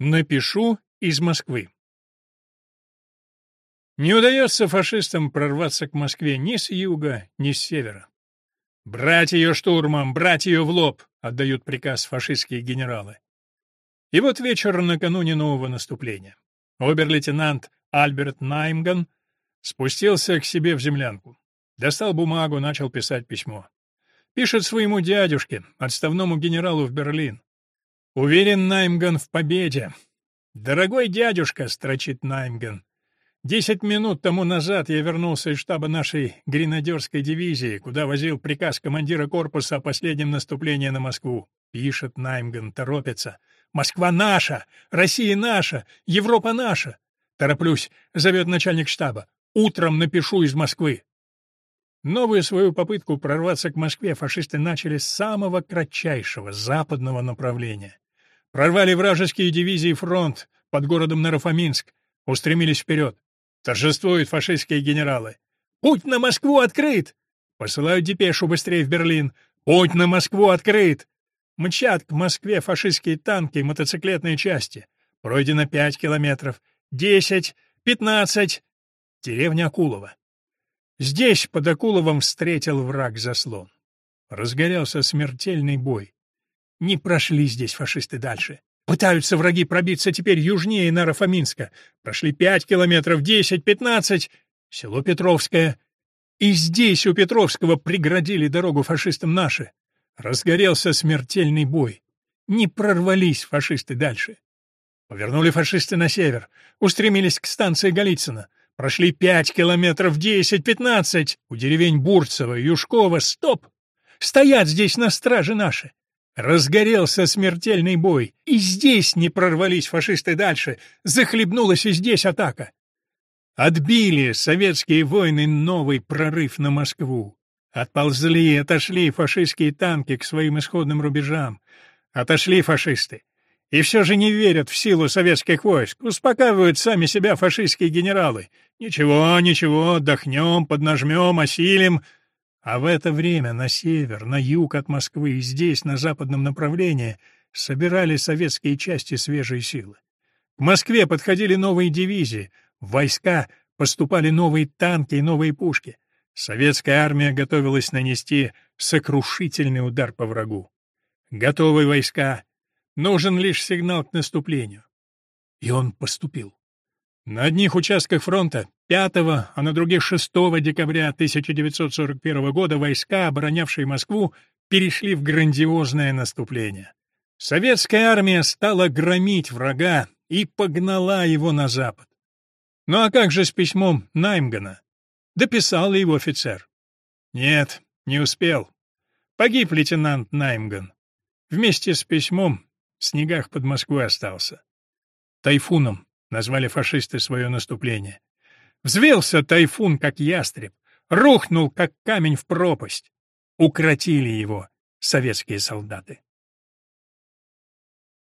Напишу из Москвы. Не удается фашистам прорваться к Москве ни с юга, ни с севера. «Брать ее штурмом! Брать ее в лоб!» — отдают приказ фашистские генералы. И вот вечер накануне нового наступления. Обер-лейтенант Альберт Наймган спустился к себе в землянку. Достал бумагу, начал писать письмо. Пишет своему дядюшке, отставному генералу в Берлин. Уверен Наймган в победе. «Дорогой дядюшка», — строчит Наймган, — «десять минут тому назад я вернулся из штаба нашей гренадерской дивизии, куда возил приказ командира корпуса о последнем наступлении на Москву». Пишет Наймган, торопится. «Москва наша! Россия наша! Европа наша!» Тороплюсь, зовет начальник штаба. «Утром напишу из Москвы». Новую свою попытку прорваться к Москве фашисты начали с самого кратчайшего западного направления. Прорвали вражеские дивизии фронт под городом Нарафаминск, устремились вперед. Торжествуют фашистские генералы. «Путь на Москву открыт!» Посылают депешу быстрее в Берлин. «Путь на Москву открыт!» Мчат к Москве фашистские танки и мотоциклетные части. Пройдено пять километров. Десять, пятнадцать. Деревня Акулова. Здесь под Акуловом встретил враг заслон. Разгорелся смертельный бой. Не прошли здесь фашисты дальше. Пытаются враги пробиться теперь южнее Нарафаминска. Прошли пять километров, десять, пятнадцать. Село Петровское. И здесь у Петровского преградили дорогу фашистам наши. Разгорелся смертельный бой. Не прорвались фашисты дальше. Повернули фашисты на север. Устремились к станции Голицына. Прошли пять километров, десять, пятнадцать. У деревень Бурцева, Юшкова. Стоп! Стоят здесь на страже наши. Разгорелся смертельный бой, и здесь не прорвались фашисты дальше, захлебнулась и здесь атака. Отбили советские войны новый прорыв на Москву. Отползли, отошли фашистские танки к своим исходным рубежам. Отошли фашисты. И все же не верят в силу советских войск, успокаивают сами себя фашистские генералы. Ничего, ничего, отдохнем, поднажмем, осилим — а в это время на север, на юг от Москвы и здесь, на западном направлении, собирали советские части свежие силы. К Москве подходили новые дивизии, в войска поступали новые танки и новые пушки. Советская армия готовилась нанести сокрушительный удар по врагу. Готовы войска. Нужен лишь сигнал к наступлению. И он поступил. На одних участках фронта 5, а на других 6 декабря 1941 года войска, оборонявшие Москву, перешли в грандиозное наступление. Советская армия стала громить врага и погнала его на запад. Ну а как же с письмом Наймгана? Дописал ли его офицер? Нет, не успел. Погиб лейтенант Наймган. Вместе с письмом в снегах под Москвой остался. Тайфуном назвали фашисты свое наступление. Взвелся тайфун, как ястреб, рухнул, как камень в пропасть. Укротили его советские солдаты.